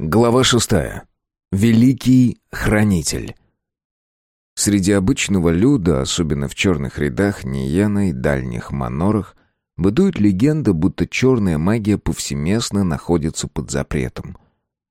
Глава шестая. Великий хранитель. Среди обычного люда, особенно в черных рядах Ниена и дальних манорах, бытует легенда, будто черная магия повсеместно находится под запретом.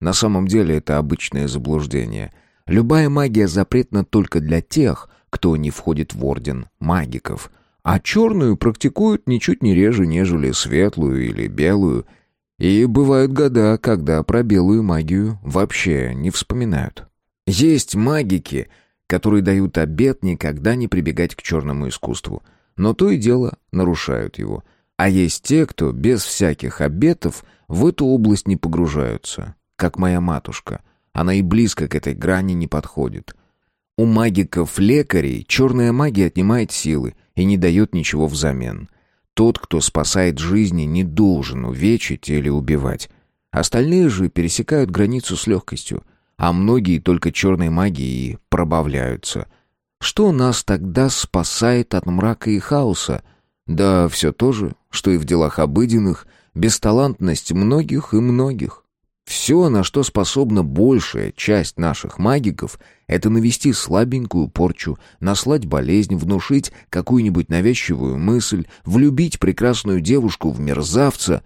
На самом деле это обычное заблуждение. Любая магия запретна только для тех, кто не входит в орден магиков, а черную практикуют ничуть не реже, нежели светлую или белую – и бывают года, когда про белую магию вообще не вспоминают. Есть магики, которые дают обет никогда не прибегать к черному искусству, но то и дело нарушают его. А есть те, кто без всяких обетов в эту область не погружаются, как моя матушка. Она и близко к этой грани не подходит. У магиков-лекарей черная магия отнимает силы и не дает ничего взамен. Тот, кто спасает жизни, не должен увечить или убивать. Остальные же пересекают границу с легкостью, а многие только черной магией пробавляются. Что нас тогда спасает от мрака и хаоса? Да все то же, что и в делах обыденных, бесталантность многих и многих. Все, на что способна большая часть наших магиков, это навести слабенькую порчу, наслать болезнь, внушить какую-нибудь навязчивую мысль, влюбить прекрасную девушку в мерзавца.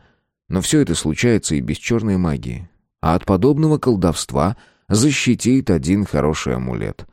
Но все это случается и без черной магии. А от подобного колдовства защитит один хороший амулет.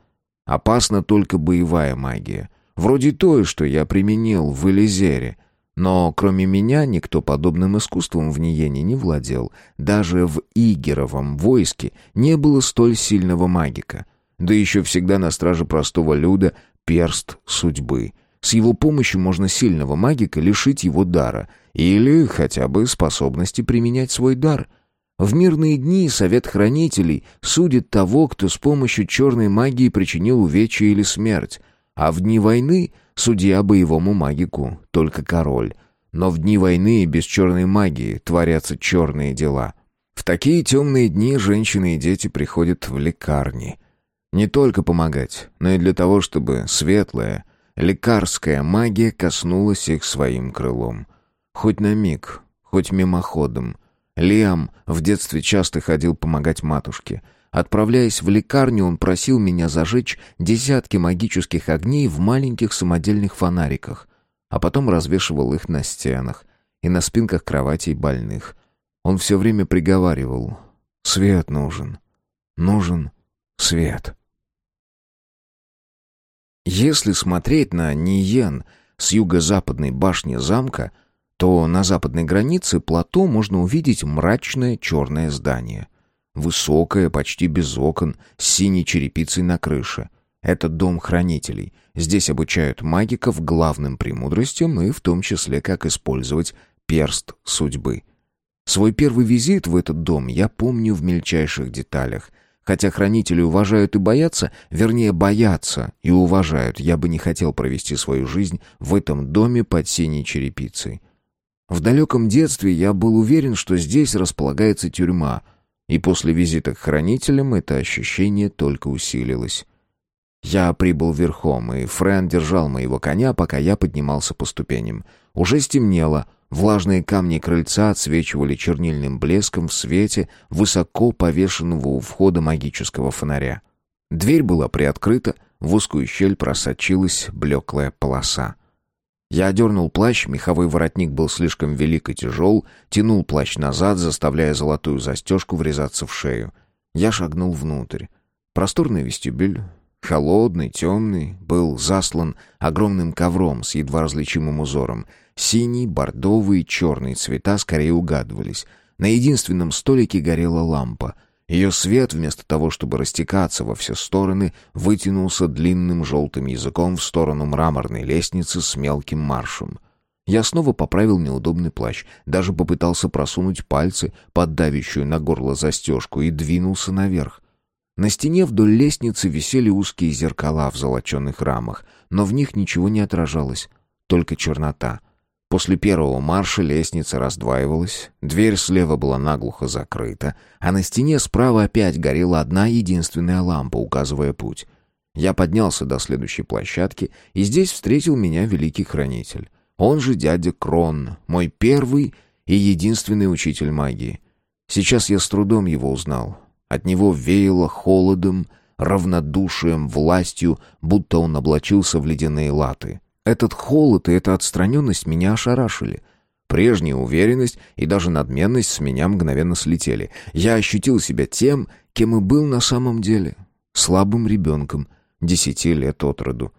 Опасна только боевая магия. Вроде той, что я применил в Элизере — но кроме меня никто подобным искусством в Ниене не владел. Даже в Игеровом войске не было столь сильного магика. Да еще всегда на страже простого люда перст судьбы. С его помощью можно сильного магика лишить его дара или хотя бы способности применять свой дар. В мирные дни совет хранителей судит того, кто с помощью черной магии причинил увечья или смерть, а в дни войны Судья боевому магику, только король. Но в дни войны без черной магии творятся черные дела. В такие темные дни женщины и дети приходят в лекарни. Не только помогать, но и для того, чтобы светлая, лекарская магия коснулась их своим крылом. Хоть на миг, хоть мимоходом. Лиам в детстве часто ходил помогать матушке — Отправляясь в лекарню, он просил меня зажечь десятки магических огней в маленьких самодельных фонариках, а потом развешивал их на стенах и на спинках кроватей больных. Он все время приговаривал «Свет нужен, нужен свет». Если смотреть на Ниен с юго-западной башни замка, то на западной границе плато можно увидеть мрачное черное здание — Высокая, почти без окон, с синей черепицей на крыше. Это дом хранителей. Здесь обучают магиков главным премудростям и в том числе, как использовать перст судьбы. Свой первый визит в этот дом я помню в мельчайших деталях. Хотя хранители уважают и боятся, вернее, боятся и уважают, я бы не хотел провести свою жизнь в этом доме под синей черепицей. В далеком детстве я был уверен, что здесь располагается тюрьма — и после визита к хранителям это ощущение только усилилось. Я прибыл верхом, и Френ держал моего коня, пока я поднимался по ступеням. Уже стемнело, влажные камни крыльца отсвечивали чернильным блеском в свете высоко повешенного у входа магического фонаря. Дверь была приоткрыта, в узкую щель просочилась блеклая полоса. Я одернул плащ, меховой воротник был слишком велик и тяжел, тянул плащ назад, заставляя золотую застежку врезаться в шею. Я шагнул внутрь. Просторный вестибюль, холодный, темный, был заслан огромным ковром с едва различимым узором. Синий, бордовый, черный цвета скорее угадывались. На единственном столике горела лампа — ее свет, вместо того, чтобы растекаться во все стороны, вытянулся длинным желтым языком в сторону мраморной лестницы с мелким маршем. Я снова поправил неудобный плащ, даже попытался просунуть пальцы под давящую на горло застежку и двинулся наверх. На стене вдоль лестницы висели узкие зеркала в золоченых рамах, но в них ничего не отражалось, только чернота — После первого марша лестница раздваивалась, дверь слева была наглухо закрыта, а на стене справа опять горела одна единственная лампа, указывая путь. Я поднялся до следующей площадки, и здесь встретил меня великий хранитель. Он же дядя Крон, мой первый и единственный учитель магии. Сейчас я с трудом его узнал. От него веяло холодом, равнодушием, властью, будто он облачился в ледяные латы. Этот холод и эта отстраненность меня ошарашили. Прежняя уверенность и даже надменность с меня мгновенно слетели. Я ощутил себя тем, кем и был на самом деле. Слабым ребенком, десяти лет от роду.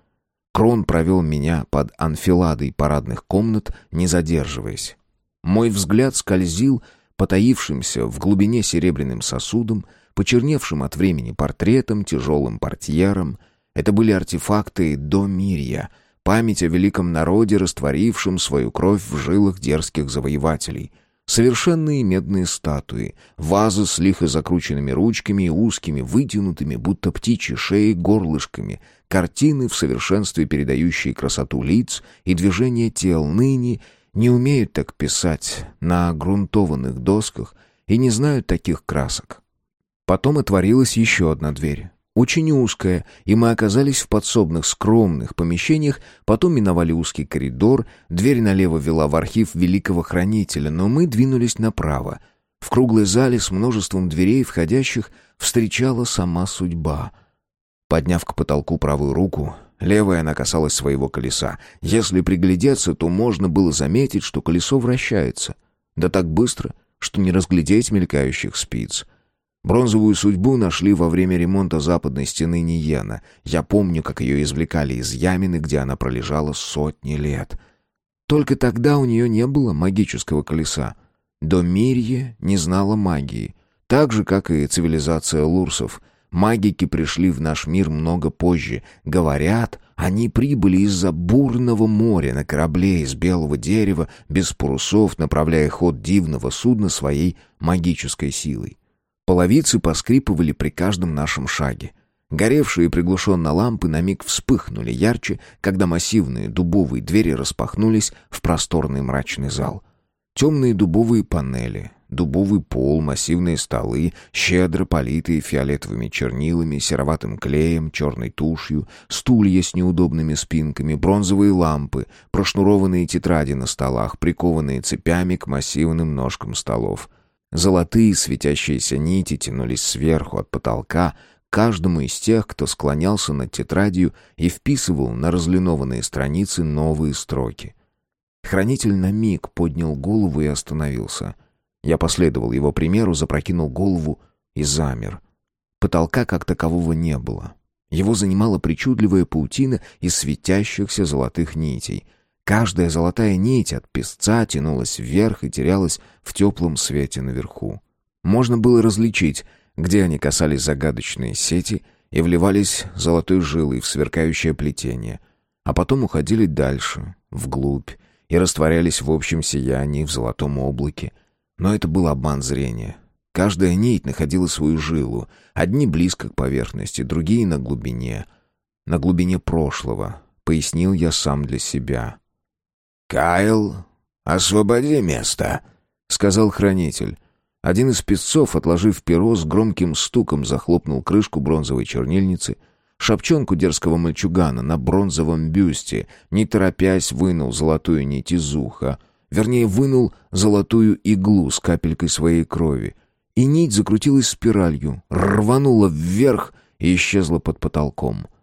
Крон провел меня под анфиладой парадных комнат, не задерживаясь. Мой взгляд скользил потаившимся в глубине серебряным сосудом, почерневшим от времени портретом, тяжелым портьером. Это были артефакты до Мирья, память о великом народе, растворившем свою кровь в жилах дерзких завоевателей. Совершенные медные статуи, вазы с лихо закрученными ручками и узкими, вытянутыми, будто птичьи шеи, горлышками, картины в совершенстве передающие красоту лиц и движение тел ныне не умеют так писать на грунтованных досках и не знают таких красок. Потом отворилась еще одна дверь очень узкая, и мы оказались в подсобных скромных помещениях, потом миновали узкий коридор, дверь налево вела в архив великого хранителя, но мы двинулись направо. В круглой зале с множеством дверей, входящих, встречала сама судьба. Подняв к потолку правую руку, левая она касалась своего колеса. Если приглядеться, то можно было заметить, что колесо вращается. Да так быстро, что не разглядеть мелькающих спиц — Бронзовую судьбу нашли во время ремонта западной стены Ниена. Я помню, как ее извлекали из ямины, где она пролежала сотни лет. Только тогда у нее не было магического колеса. До Мирье не знала магии. Так же, как и цивилизация лурсов. Магики пришли в наш мир много позже. Говорят, они прибыли из-за бурного моря на корабле из белого дерева, без парусов, направляя ход дивного судна своей магической силой. Половицы поскрипывали при каждом нашем шаге. Горевшие приглушенно лампы на миг вспыхнули ярче, когда массивные дубовые двери распахнулись в просторный мрачный зал. Темные дубовые панели, дубовый пол, массивные столы, щедро политые фиолетовыми чернилами, сероватым клеем, черной тушью, стулья с неудобными спинками, бронзовые лампы, прошнурованные тетради на столах, прикованные цепями к массивным ножкам столов — Золотые светящиеся нити тянулись сверху от потолка каждому из тех, кто склонялся над тетрадью и вписывал на разлинованные страницы новые строки. Хранитель на миг поднял голову и остановился. Я последовал его примеру, запрокинул голову и замер. Потолка как такового не было. Его занимала причудливая паутина из светящихся золотых нитей — Каждая золотая нить от песца тянулась вверх и терялась в теплом свете наверху. Можно было различить, где они касались загадочные сети и вливались золотой жилой в сверкающее плетение, а потом уходили дальше, вглубь, и растворялись в общем сиянии в золотом облаке. Но это был обман зрения. Каждая нить находила свою жилу, одни близко к поверхности, другие на глубине. На глубине прошлого, пояснил я сам для себя. «Кайл, освободи место», — сказал хранитель. Один из песцов, отложив перо, с громким стуком захлопнул крышку бронзовой чернильницы. Шапчонку дерзкого мальчугана на бронзовом бюсте, не торопясь, вынул золотую нить из уха. Вернее, вынул золотую иглу с капелькой своей крови. И нить закрутилась спиралью, рванула вверх и исчезла под потолком. —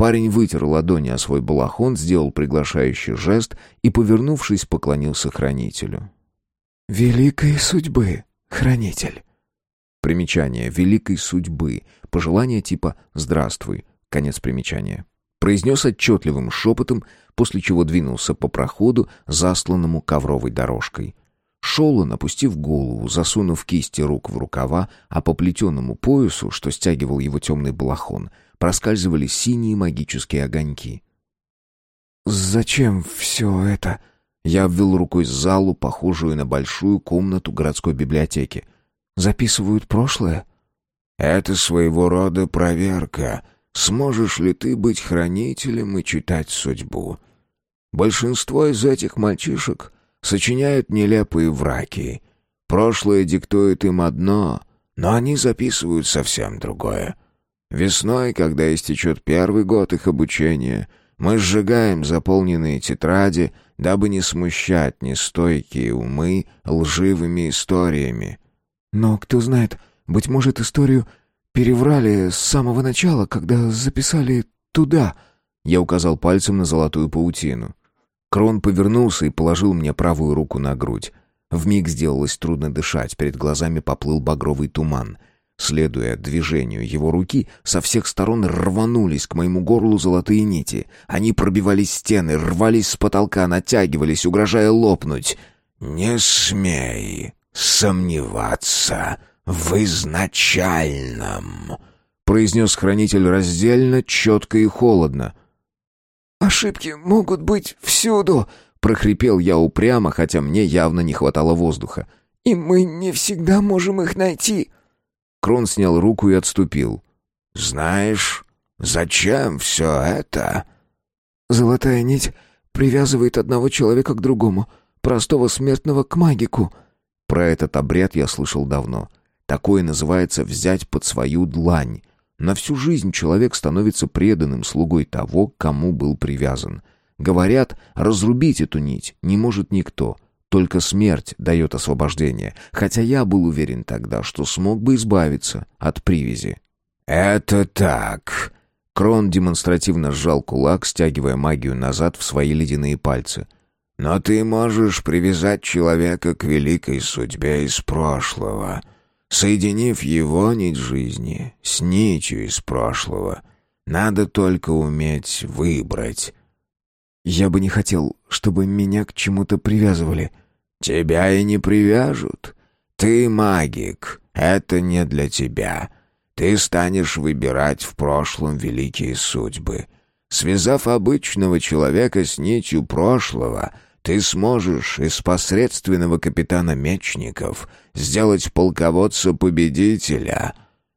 Парень вытер ладони о свой балахон, сделал приглашающий жест и, повернувшись, поклонился хранителю. «Великой судьбы, хранитель!» Примечание «Великой судьбы». Пожелание типа «Здравствуй». Конец примечания. Произнес отчетливым шепотом, после чего двинулся по проходу, засланному ковровой дорожкой. Шел он, опустив голову, засунув кисти рук в рукава, а по плетеному поясу, что стягивал его темный балахон — проскальзывали синие магические огоньки. «Зачем все это?» Я обвел рукой залу, похожую на большую комнату городской библиотеки. «Записывают прошлое?» «Это своего рода проверка. Сможешь ли ты быть хранителем и читать судьбу?» Большинство из этих мальчишек сочиняют нелепые враки. Прошлое диктует им одно, но они записывают совсем другое. Весной, когда истечет первый год их обучения, мы сжигаем заполненные тетради, дабы не смущать нестойкие умы лживыми историями. Но кто знает, быть может, историю переврали с самого начала, когда записали туда. Я указал пальцем на золотую паутину. Крон повернулся и положил мне правую руку на грудь. Вмиг сделалось трудно дышать, перед глазами поплыл багровый туман. Следуя движению его руки, со всех сторон рванулись к моему горлу золотые нити. Они пробивались стены, рвались с потолка, натягивались, угрожая лопнуть. «Не смей сомневаться в изначальном», — произнес хранитель раздельно, четко и холодно. «Ошибки могут быть всюду», — прохрипел я упрямо, хотя мне явно не хватало воздуха. «И мы не всегда можем их найти». Крон снял руку и отступил. «Знаешь, зачем все это?» «Золотая нить привязывает одного человека к другому, простого смертного к магику». Про этот обряд я слышал давно. Такое называется «взять под свою длань». На всю жизнь человек становится преданным слугой того, к кому был привязан. Говорят, разрубить эту нить не может никто. Только смерть дает освобождение, хотя я был уверен тогда, что смог бы избавиться от привязи. «Это так». Крон демонстративно сжал кулак, стягивая магию назад в свои ледяные пальцы. «Но ты можешь привязать человека к великой судьбе из прошлого, соединив его нить жизни с нитью из прошлого. Надо только уметь выбрать». «Я бы не хотел, чтобы меня к чему-то привязывали». «Тебя и не привяжут. Ты магик. Это не для тебя. Ты станешь выбирать в прошлом великие судьбы. Связав обычного человека с нитью прошлого, ты сможешь из посредственного капитана мечников сделать полководца-победителя,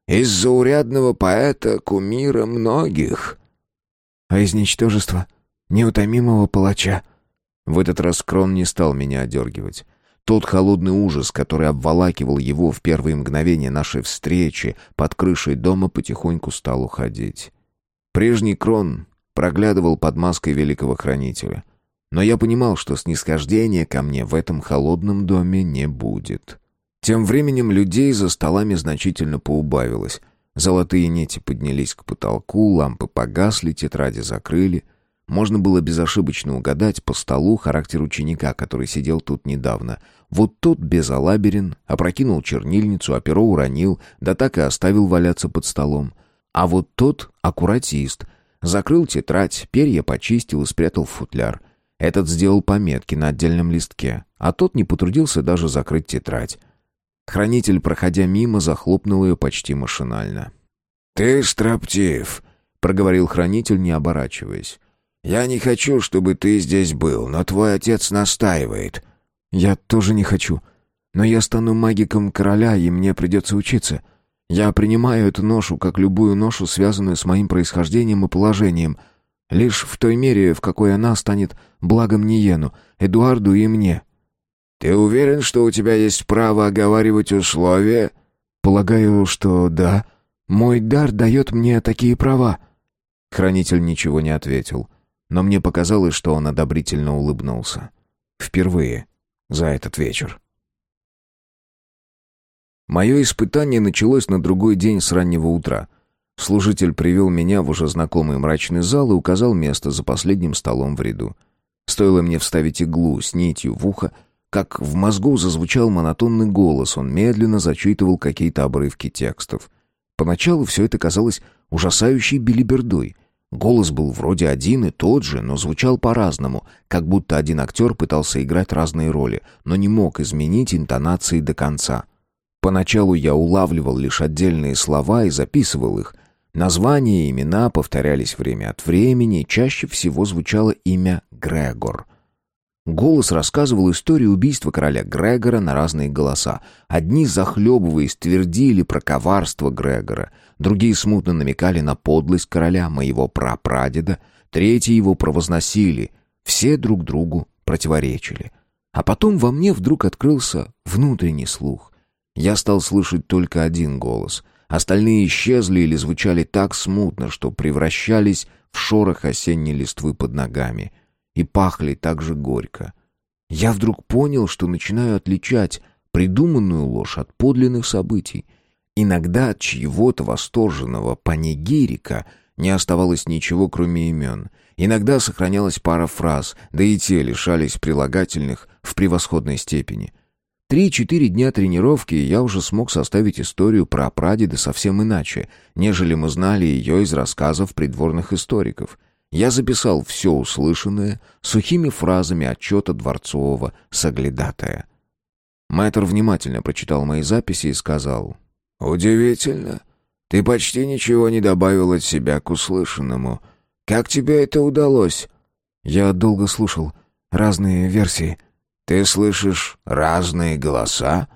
из заурядного поэта кумира многих». «А из ничтожества?» неутомимого палача. В этот раз Крон не стал меня одергивать. Тот холодный ужас, который обволакивал его в первые мгновения нашей встречи под крышей дома, потихоньку стал уходить. Прежний Крон проглядывал под маской великого хранителя. Но я понимал, что снисхождения ко мне в этом холодном доме не будет. Тем временем людей за столами значительно поубавилось. Золотые нити поднялись к потолку, лампы погасли, тетради закрыли — можно было безошибочно угадать по столу характер ученика, который сидел тут недавно. Вот тот безалаберен, опрокинул чернильницу, а перо уронил, да так и оставил валяться под столом. А вот тот аккуратист. Закрыл тетрадь, перья почистил и спрятал в футляр. Этот сделал пометки на отдельном листке, а тот не потрудился даже закрыть тетрадь. Хранитель, проходя мимо, захлопнул ее почти машинально. «Ты строптив», — проговорил хранитель, не оборачиваясь. «Я не хочу, чтобы ты здесь был, но твой отец настаивает». «Я тоже не хочу. Но я стану магиком короля, и мне придется учиться. Я принимаю эту ношу, как любую ношу, связанную с моим происхождением и положением, лишь в той мере, в какой она станет благом Ниену, Эдуарду и мне». «Ты уверен, что у тебя есть право оговаривать условия?» «Полагаю, что да. Мой дар дает мне такие права». Хранитель ничего не ответил но мне показалось, что он одобрительно улыбнулся. Впервые за этот вечер. Мое испытание началось на другой день с раннего утра. Служитель привел меня в уже знакомый мрачный зал и указал место за последним столом в ряду. Стоило мне вставить иглу с нитью в ухо, как в мозгу зазвучал монотонный голос, он медленно зачитывал какие-то обрывки текстов. Поначалу все это казалось ужасающей билибердой — Голос был вроде один и тот же, но звучал по-разному, как будто один актер пытался играть разные роли, но не мог изменить интонации до конца. Поначалу я улавливал лишь отдельные слова и записывал их. Названия и имена повторялись время от времени, чаще всего звучало имя Грегор. Голос рассказывал историю убийства короля Грегора на разные голоса. Одни, захлебываясь, твердили про коварство Грегора, другие смутно намекали на подлость короля, моего прапрадеда, третьи его провозносили, все друг другу противоречили. А потом во мне вдруг открылся внутренний слух. Я стал слышать только один голос. Остальные исчезли или звучали так смутно, что превращались в шорох осенней листвы под ногами — и пахли так же горько. Я вдруг понял, что начинаю отличать придуманную ложь от подлинных событий. Иногда от чьего-то восторженного панигирика не оставалось ничего, кроме имен. Иногда сохранялась пара фраз, да и те лишались прилагательных в превосходной степени. Три-четыре дня тренировки, и я уже смог составить историю про прадеда совсем иначе, нежели мы знали ее из рассказов придворных историков. Я записал все услышанное сухими фразами отчета дворцового соглядатая. Мэтр внимательно прочитал мои записи и сказал, «Удивительно. Ты почти ничего не добавил от себя к услышанному. Как тебе это удалось?» Я долго слушал разные версии. «Ты слышишь разные голоса?»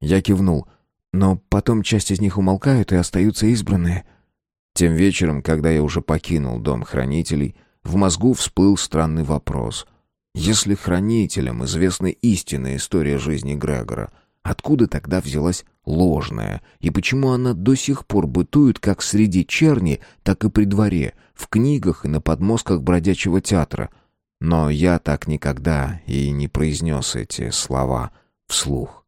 Я кивнул. «Но потом часть из них умолкают и остаются избранные». Тем вечером, когда я уже покинул дом хранителей, в мозгу всплыл странный вопрос. Если хранителям известна истинная история жизни Грегора, откуда тогда взялась ложная, и почему она до сих пор бытует как среди черни, так и при дворе, в книгах и на подмостках бродячего театра? Но я так никогда и не произнес эти слова вслух.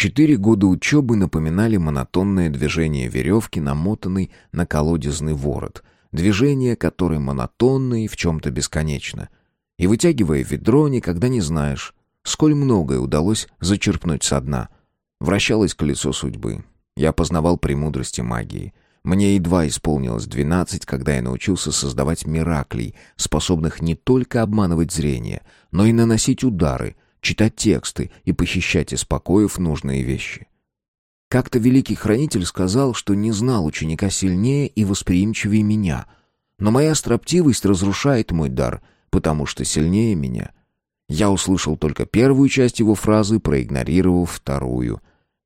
Четыре года учебы напоминали монотонное движение веревки, намотанной на колодезный ворот. Движение, которое монотонно и в чем-то бесконечно. И вытягивая ведро, никогда не знаешь, сколь многое удалось зачерпнуть со дна. Вращалось колесо судьбы. Я познавал премудрости магии. Мне едва исполнилось двенадцать, когда я научился создавать мираклей, способных не только обманывать зрение, но и наносить удары — читать тексты и похищать из покоев нужные вещи. Как-то великий хранитель сказал, что не знал ученика сильнее и восприимчивее меня, но моя строптивость разрушает мой дар, потому что сильнее меня. Я услышал только первую часть его фразы, проигнорировав вторую.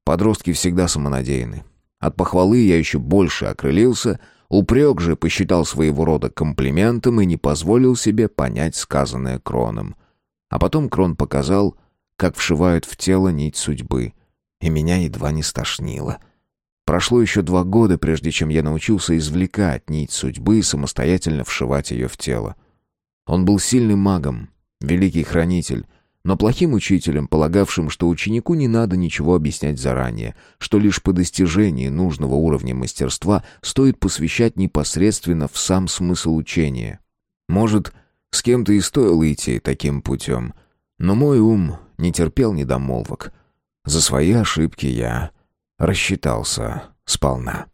Подростки всегда самонадеяны. От похвалы я еще больше окрылился, упрек же посчитал своего рода комплиментом и не позволил себе понять сказанное Кроном. А потом Крон показал, как вшивают в тело нить судьбы, и меня едва не стошнило. Прошло еще два года, прежде чем я научился извлекать нить судьбы и самостоятельно вшивать ее в тело. Он был сильным магом, великий хранитель, но плохим учителем, полагавшим, что ученику не надо ничего объяснять заранее, что лишь по достижении нужного уровня мастерства стоит посвящать непосредственно в сам смысл учения. Может, с кем-то и стоило идти таким путем. Но мой ум не терпел недомолвок. За свои ошибки я рассчитался сполна.